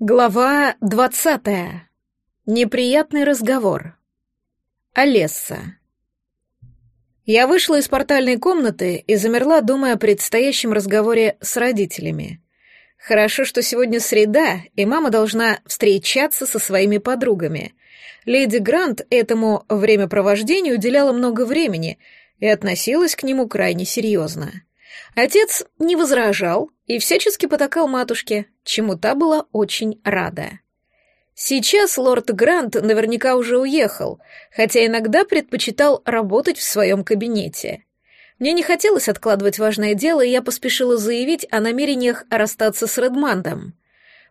Глава двадцатая. Неприятный разговор. Олесса. Я вышла из портальной комнаты и замерла, думая о предстоящем разговоре с родителями. Хорошо, что сегодня среда, и мама должна встречаться со своими подругами. Леди Грант этому времяпровождению уделяла много времени и относилась к нему крайне серьезно. Отец не возражал и всячески потакал матушке, чему та была очень рада. Сейчас лорд Грант наверняка уже уехал, хотя иногда предпочитал работать в своем кабинете. Мне не хотелось откладывать важное дело, и я поспешила заявить о намерениях расстаться с Редмандом.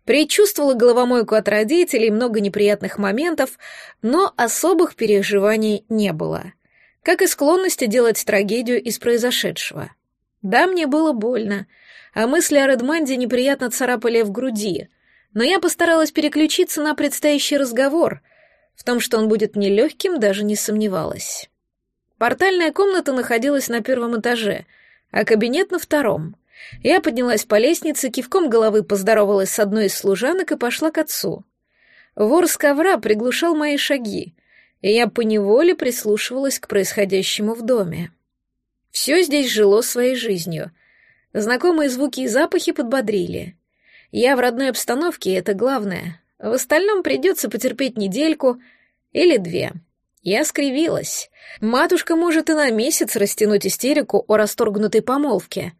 Предчувствовала головомойку от родителей, много неприятных моментов, но особых переживаний не было. Как и склонности делать трагедию из произошедшего. Да, мне было больно, а мысли о Редманде неприятно царапали в груди, но я постаралась переключиться на предстоящий разговор. В том, что он будет нелегким, даже не сомневалась. Портальная комната находилась на первом этаже, а кабинет на втором. Я поднялась по лестнице, кивком головы поздоровалась с одной из служанок и пошла к отцу. Вор с ковра приглушал мои шаги, и я поневоле прислушивалась к происходящему в доме. Все здесь жило своей жизнью. Знакомые звуки и запахи подбодрили. Я в родной обстановке, это главное. В остальном придется потерпеть недельку или две. Я скривилась. Матушка может и на месяц растянуть истерику о расторгнутой помолвке,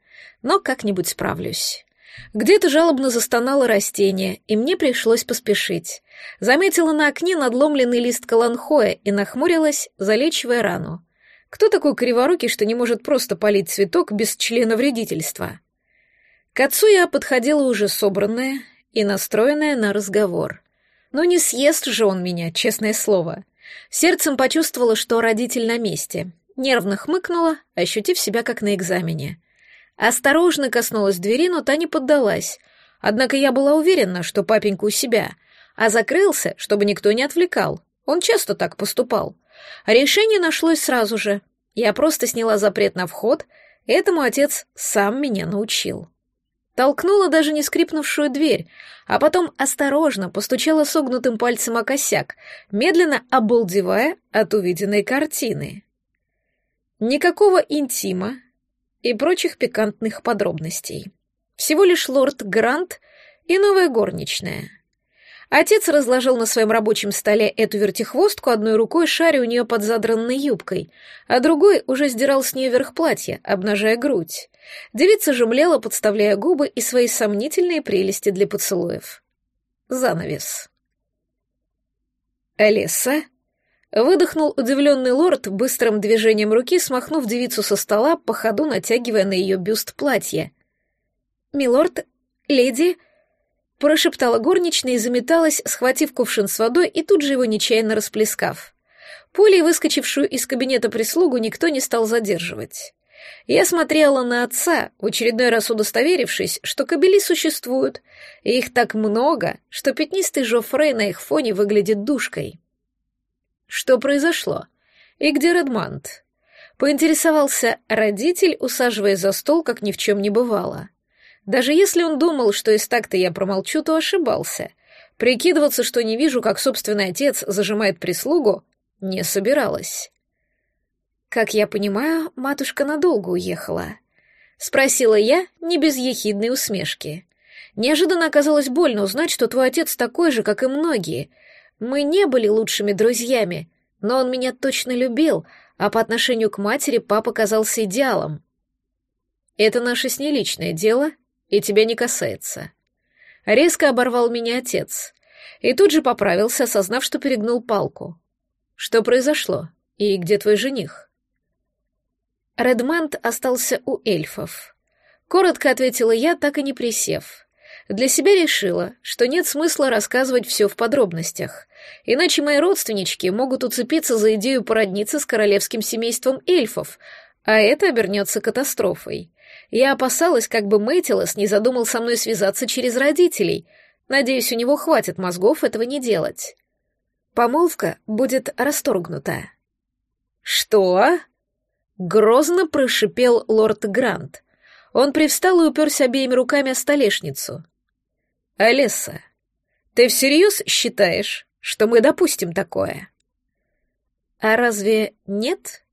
но как-нибудь справлюсь. Где-то жалобно застонало растение, и мне пришлось поспешить. Заметила на окне надломленный лист каланхоя и нахмурилась, залечивая рану. Кто такой криворукий, что не может просто полить цветок без члена вредительства? К отцу я подходила уже собранная и настроенная на разговор. Но не съест же он меня, честное слово. Сердцем почувствовала, что родитель на месте. Нервно хмыкнула, ощутив себя как на экзамене. Осторожно коснулась двери, но та не поддалась. Однако я была уверена, что папенька у себя, а закрылся, чтобы никто не отвлекал. Он часто так поступал. Решение нашлось сразу же. Я просто сняла запрет на вход, этому отец сам меня научил. Толкнула даже не скрипнувшую дверь, а потом осторожно постучала согнутым пальцем о косяк, медленно обалдевая от увиденной картины. Никакого интима и прочих пикантных подробностей. Всего лишь лорд Грант и новая горничная. Отец разложил на своем рабочем столе эту вертихвостку одной рукой, шаря у нее под задранной юбкой, а другой уже сдирал с нее верх платья, обнажая грудь. Девица же млела, подставляя губы и свои сомнительные прелести для поцелуев. Занавес. «Алиса?» Выдохнул удивленный лорд быстрым движением руки, смахнув девицу со стола, по ходу натягивая на ее бюст платье. «Милорд, леди...» Прошептала горничная и заметалась, схватив кувшин с водой и тут же его нечаянно расплескав. Пулей, выскочившую из кабинета прислугу, никто не стал задерживать. Я смотрела на отца, в очередной раз удостоверившись, что кобели существуют, и их так много, что пятнистый Жофрей на их фоне выглядит душкой. Что произошло? И где Редмант? Поинтересовался родитель, усаживая за стол, как ни в чем не бывало. Даже если он думал, что из так-то я промолчу, то ошибался. Прикидываться, что не вижу, как собственный отец зажимает прислугу, не собиралась. «Как я понимаю, матушка надолго уехала?» — спросила я, не без ехидной усмешки. Неожиданно оказалось больно узнать, что твой отец такой же, как и многие. Мы не были лучшими друзьями, но он меня точно любил, а по отношению к матери папа казался идеалом. Это наше с ней личное дело, и тебя не касается. Резко оборвал меня отец. И тут же поправился, осознав, что перегнул палку. Что произошло? И где твой жених? Редмант остался у эльфов. Коротко ответила я, так и не присев. Для себя решила, что нет смысла рассказывать все в подробностях, иначе мои родственнички могут уцепиться за идею породниться с королевским семейством эльфов, а это обернется катастрофой. Я опасалась, как бы Мэтилос не задумал со мной связаться через родителей. Надеюсь, у него хватит мозгов этого не делать. Помолвка будет расторгнута. «Что?» — грозно прошипел лорд Грант. Он привстал и уперся обеими руками о столешницу. «Алиса, Ты всерьез считаешь, что мы допустим такое? А разве нет?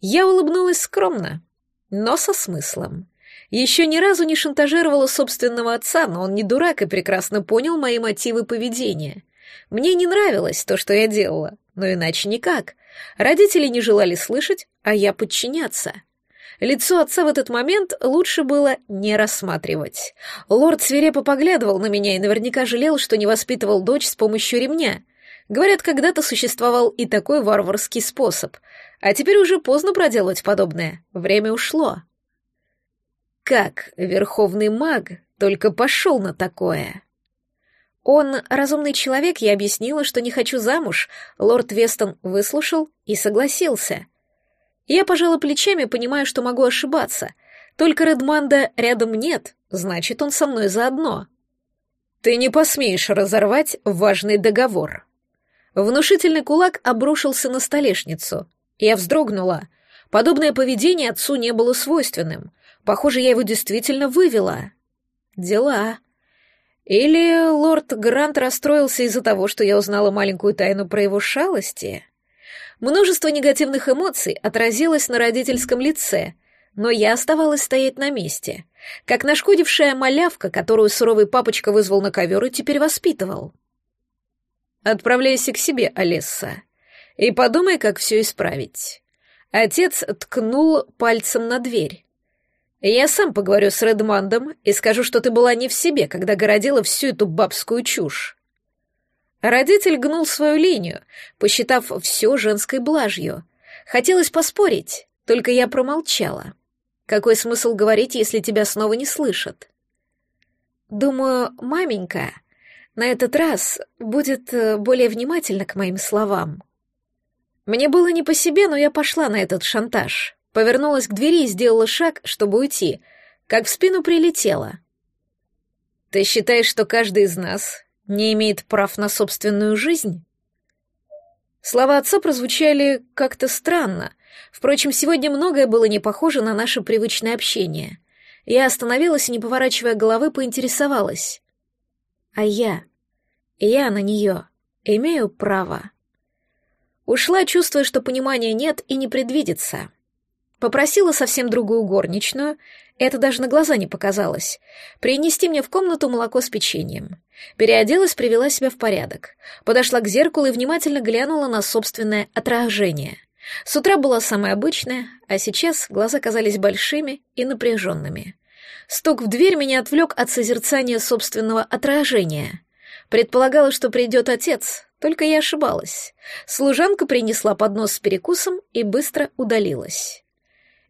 Я улыбнулась скромно, но со смыслом. Еще ни разу не шантажировала собственного отца, но он не дурак и прекрасно понял мои мотивы поведения. Мне не нравилось то, что я делала, но иначе никак. Родители не желали слышать, а я подчиняться. Лицо отца в этот момент лучше было не рассматривать. Лорд свирепо поглядывал на меня и наверняка жалел, что не воспитывал дочь с помощью ремня. Говорят, когда-то существовал и такой варварский способ. А теперь уже поздно проделать подобное. Время ушло. Как верховный маг только пошел на такое? Он разумный человек, я объяснила, что не хочу замуж. Лорд Вестон выслушал и согласился. Я пожала плечами, понимая, что могу ошибаться. Только Редманда рядом нет, значит, он со мной заодно. Ты не посмеешь разорвать важный договор. Внушительный кулак обрушился на столешницу. Я вздрогнула. Подобное поведение отцу не было свойственным. Похоже, я его действительно вывела. Дела. Или лорд Грант расстроился из-за того, что я узнала маленькую тайну про его шалости? Множество негативных эмоций отразилось на родительском лице, но я оставалась стоять на месте, как нашкодившая малявка, которую суровый папочка вызвал на ковер и теперь воспитывал. «Отправляйся к себе, Олесса, и подумай, как все исправить». Отец ткнул пальцем на дверь. «Я сам поговорю с Редмандом и скажу, что ты была не в себе, когда городила всю эту бабскую чушь. Родитель гнул свою линию, посчитав все женской блажью. Хотелось поспорить, только я промолчала. Какой смысл говорить, если тебя снова не слышат? Думаю, маменька на этот раз будет э, более внимательна к моим словам. Мне было не по себе, но я пошла на этот шантаж. Повернулась к двери и сделала шаг, чтобы уйти, как в спину прилетела. «Ты считаешь, что каждый из нас не имеет прав на собственную жизнь? Слова отца прозвучали как-то странно. Впрочем, сегодня многое было не похоже на наше привычное общение. Я остановилась и, не поворачивая головы, поинтересовалась. А я? Я на нее имею право? Ушла, чувствуя, что понимания нет и не предвидится. Попросила совсем другую горничную, это даже на глаза не показалось, принести мне в комнату молоко с печеньем. Переоделась, привела себя в порядок. Подошла к зеркалу и внимательно глянула на собственное отражение. С утра была самая обычная, а сейчас глаза казались большими и напряженными. Стук в дверь меня отвлек от созерцания собственного отражения. Предполагала, что придет отец, только я ошибалась. Служанка принесла поднос с перекусом и быстро удалилась.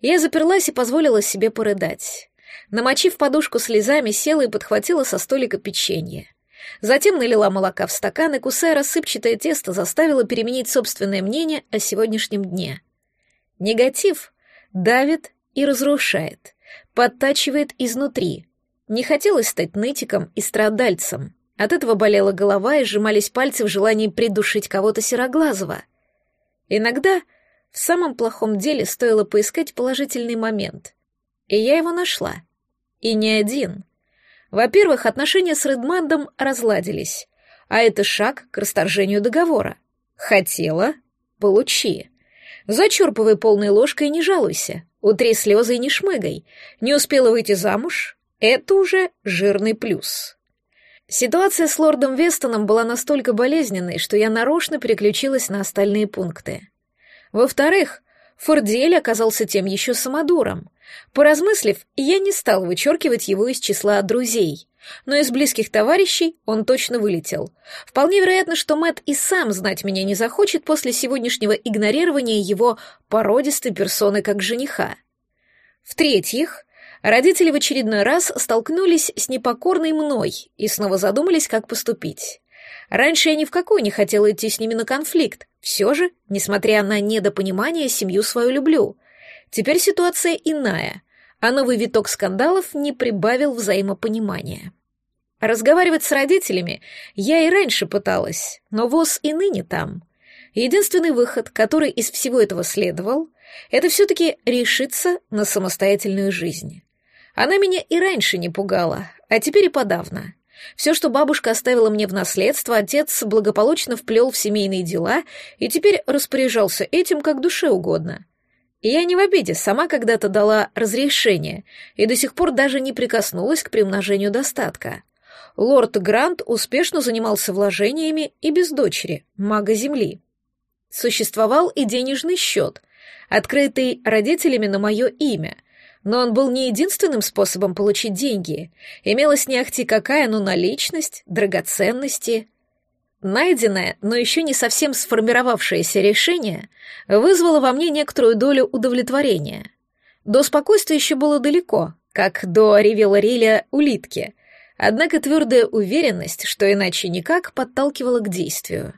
Я заперлась и позволила себе порыдать. Намочив подушку слезами, села и подхватила со столика печенье. Затем налила молока в стакан и, кусая рассыпчатое тесто, заставила переменить собственное мнение о сегодняшнем дне. Негатив давит и разрушает, подтачивает изнутри. Не хотелось стать нытиком и страдальцем. От этого болела голова и сжимались пальцы в желании придушить кого-то сероглазого. Иногда в самом плохом деле стоило поискать положительный момент. И я его нашла. И не один. Во-первых, отношения с Редмандом разладились, а это шаг к расторжению договора. Хотела — получи. Зачерпывай полной ложкой и не жалуйся. Утри слезы и не шмыгай. Не успела выйти замуж — это уже жирный плюс. Ситуация с лордом Вестоном была настолько болезненной, что я нарочно переключилась на остальные пункты. Во-вторых, Фордель оказался тем еще самодуром. Поразмыслив, я не стал вычеркивать его из числа друзей, но из близких товарищей он точно вылетел. Вполне вероятно, что Мэт и сам знать меня не захочет после сегодняшнего игнорирования его породистой персоны как жениха. В-третьих, родители в очередной раз столкнулись с непокорной мной и снова задумались, как поступить. Раньше я ни в какой не хотела идти с ними на конфликт. Все же, несмотря на недопонимание, семью свою люблю. Теперь ситуация иная, а новый виток скандалов не прибавил взаимопонимания. Разговаривать с родителями я и раньше пыталась, но ВОЗ и ныне там. Единственный выход, который из всего этого следовал, это все-таки решиться на самостоятельную жизнь. Она меня и раньше не пугала, а теперь и подавно. Все, что бабушка оставила мне в наследство, отец благополучно вплел в семейные дела и теперь распоряжался этим как душе угодно. И я не в обиде, сама когда-то дала разрешение и до сих пор даже не прикоснулась к примножению достатка. Лорд Грант успешно занимался вложениями и без дочери, мага Земли. Существовал и денежный счет, открытый родителями на мое имя, но он был не единственным способом получить деньги. Имелась не ахти какая, но наличность, драгоценности. Найденное, но еще не совсем сформировавшееся решение вызвало во мне некоторую долю удовлетворения. До спокойствия еще было далеко, как до ревела Риля улитки, однако твердая уверенность, что иначе никак, подталкивала к действию.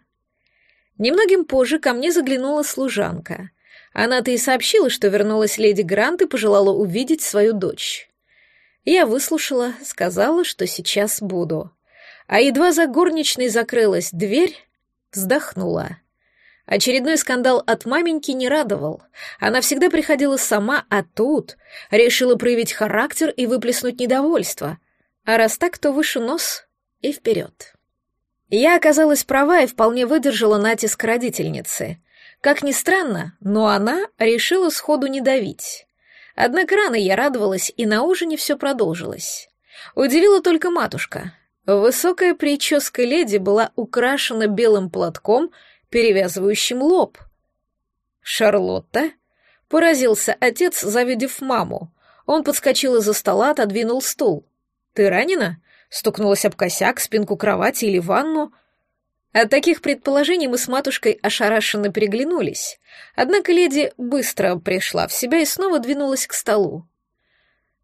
Немногим позже ко мне заглянула служанка. Она-то и сообщила, что вернулась леди Грант и пожелала увидеть свою дочь. Я выслушала, сказала, что сейчас буду. А едва за горничной закрылась дверь, вздохнула. Очередной скандал от маменьки не радовал. Она всегда приходила сама, а тут решила проявить характер и выплеснуть недовольство. А раз так, то выше нос и вперед. Я оказалась права и вполне выдержала натиск родительницы. Как ни странно, но она решила сходу не давить. Однако рано я радовалась, и на ужине все продолжилось. Удивила только матушка. Высокая прическа леди была украшена белым платком, перевязывающим лоб. «Шарлотта?» — поразился отец, завидев маму. Он подскочил из-за стола, отодвинул стул. «Ты ранена?» — стукнулась об косяк, спинку кровати или ванну — от таких предположений мы с матушкой ошарашенно переглянулись, однако леди быстро пришла в себя и снова двинулась к столу.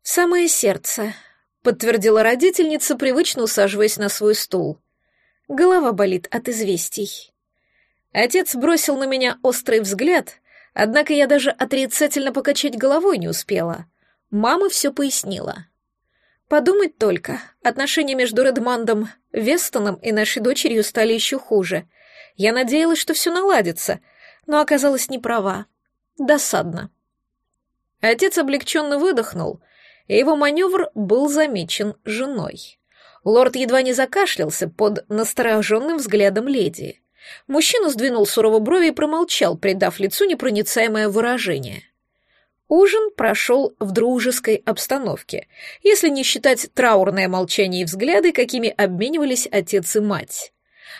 «В самое сердце», — подтвердила родительница, привычно усаживаясь на свой стул. «Голова болит от известий». Отец бросил на меня острый взгляд, однако я даже отрицательно покачать головой не успела. Мама все пояснила. Подумать только, отношения между Редмандом Вестоном и нашей дочерью стали еще хуже. Я надеялась, что все наладится, но оказалась не права. Досадно. Отец облегченно выдохнул, и его маневр был замечен женой. Лорд едва не закашлялся под настороженным взглядом леди. Мужчина сдвинул сурово брови и промолчал, придав лицу непроницаемое выражение. Ужин прошел в дружеской обстановке, если не считать траурное молчание и взгляды, какими обменивались отец и мать.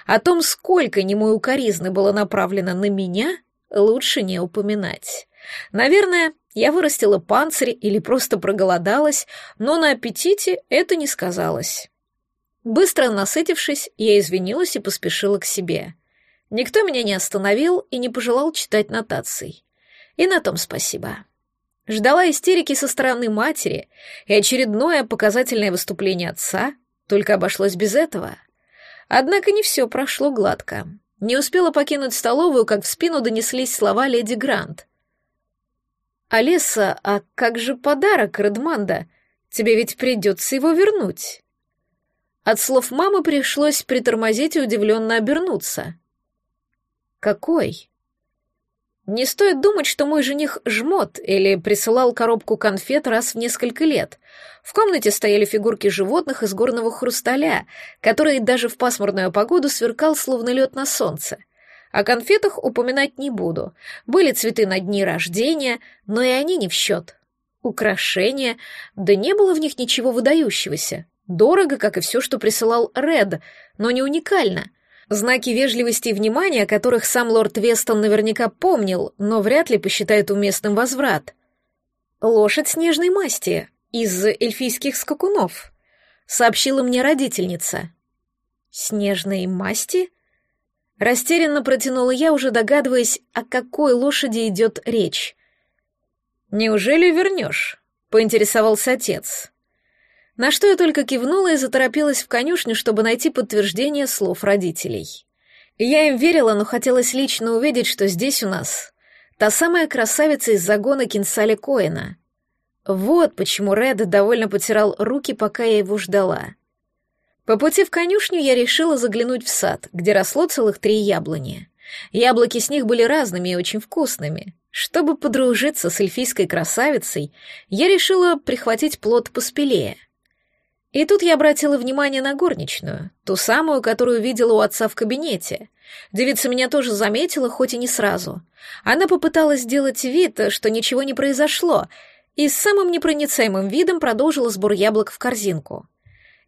О том, сколько немой укоризны было направлено на меня, лучше не упоминать. Наверное, я вырастила панцирь или просто проголодалась, но на аппетите это не сказалось. Быстро насытившись, я извинилась и поспешила к себе. Никто меня не остановил и не пожелал читать нотаций. И на том спасибо. Ждала истерики со стороны матери и очередное показательное выступление отца, только обошлось без этого. Однако не все прошло гладко. Не успела покинуть столовую, как в спину донеслись слова леди Грант. «Алиса, а как же подарок Редманда? Тебе ведь придется его вернуть». От слов мамы пришлось притормозить и удивленно обернуться. «Какой?» Не стоит думать, что мой жених жмот или присылал коробку конфет раз в несколько лет. В комнате стояли фигурки животных из горного хрусталя, которые даже в пасмурную погоду сверкал словно лед на солнце. О конфетах упоминать не буду. Были цветы на дни рождения, но и они не в счет. Украшения, да не было в них ничего выдающегося. Дорого, как и все, что присылал Ред, но не уникально — Знаки вежливости и внимания, которых сам лорд Вестон наверняка помнил, но вряд ли посчитает уместным возврат. «Лошадь снежной масти, из эльфийских скакунов», — сообщила мне родительница. «Снежной масти?» Растерянно протянула я, уже догадываясь, о какой лошади идет речь. «Неужели вернешь?» — поинтересовался отец. На что я только кивнула и заторопилась в конюшню, чтобы найти подтверждение слов родителей. Я им верила, но хотелось лично увидеть, что здесь у нас та самая красавица из загона Кинсали Коэна. Вот почему Ред довольно потирал руки, пока я его ждала. По пути в конюшню я решила заглянуть в сад, где росло целых три яблони. Яблоки с них были разными и очень вкусными. Чтобы подружиться с эльфийской красавицей, я решила прихватить плод поспелее — И тут я обратила внимание на горничную, ту самую, которую видела у отца в кабинете. Девица меня тоже заметила, хоть и не сразу. Она попыталась сделать вид, что ничего не произошло, и с самым непроницаемым видом продолжила сбор яблок в корзинку.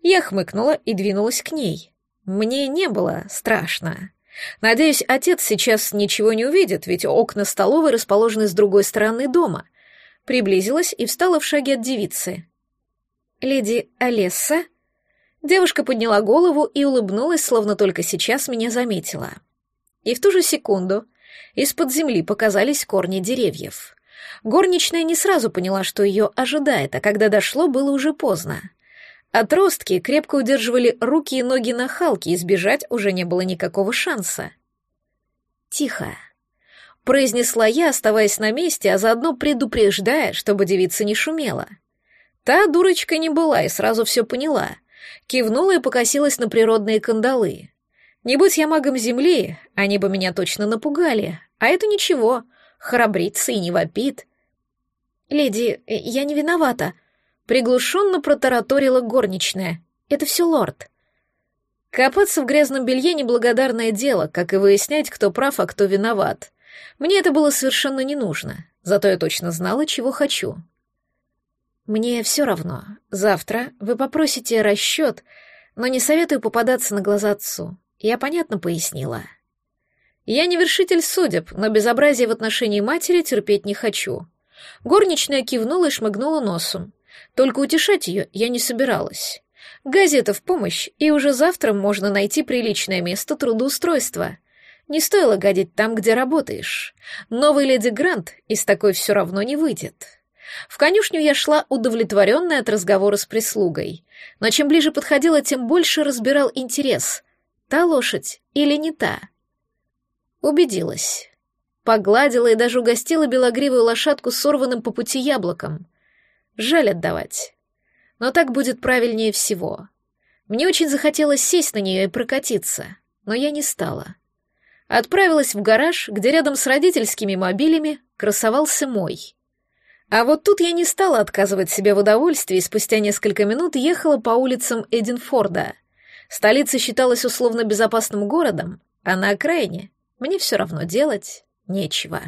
Я хмыкнула и двинулась к ней. Мне не было страшно. Надеюсь, отец сейчас ничего не увидит, ведь окна столовой расположены с другой стороны дома. Приблизилась и встала в шаге от девицы. «Леди Олесса?» Девушка подняла голову и улыбнулась, словно только сейчас меня заметила. И в ту же секунду из-под земли показались корни деревьев. Горничная не сразу поняла, что ее ожидает, а когда дошло, было уже поздно. Отростки крепко удерживали руки и ноги на Халке, и сбежать уже не было никакого шанса. «Тихо», — произнесла я, оставаясь на месте, а заодно предупреждая, чтобы девица не шумела — Та дурочка не была и сразу все поняла. Кивнула и покосилась на природные кандалы. Не будь я магом земли, они бы меня точно напугали. А это ничего, храбрится и не вопит. «Леди, я не виновата», — приглушенно протараторила горничная. «Это все лорд». Копаться в грязном белье — неблагодарное дело, как и выяснять, кто прав, а кто виноват. Мне это было совершенно не нужно, зато я точно знала, чего хочу. Мне все равно. Завтра вы попросите расчет, но не советую попадаться на глаза отцу. Я понятно пояснила. Я не вершитель судеб, но безобразие в отношении матери терпеть не хочу. Горничная кивнула и шмыгнула носом. Только утешать ее я не собиралась. Газета в помощь, и уже завтра можно найти приличное место трудоустройства. Не стоило гадить там, где работаешь. Новый леди Грант из такой все равно не выйдет. В конюшню я шла удовлетворенная от разговора с прислугой, но чем ближе подходила, тем больше разбирал интерес. Та лошадь или не та? Убедилась. Погладила и даже угостила белогривую лошадку сорванным по пути яблоком. Жаль отдавать. Но так будет правильнее всего. Мне очень захотелось сесть на нее и прокатиться, но я не стала. Отправилась в гараж, где рядом с родительскими мобилями красовался мой — а вот тут я не стала отказывать себе в удовольствии и спустя несколько минут ехала по улицам Эдинфорда. Столица считалась условно безопасным городом, а на окраине мне все равно делать нечего.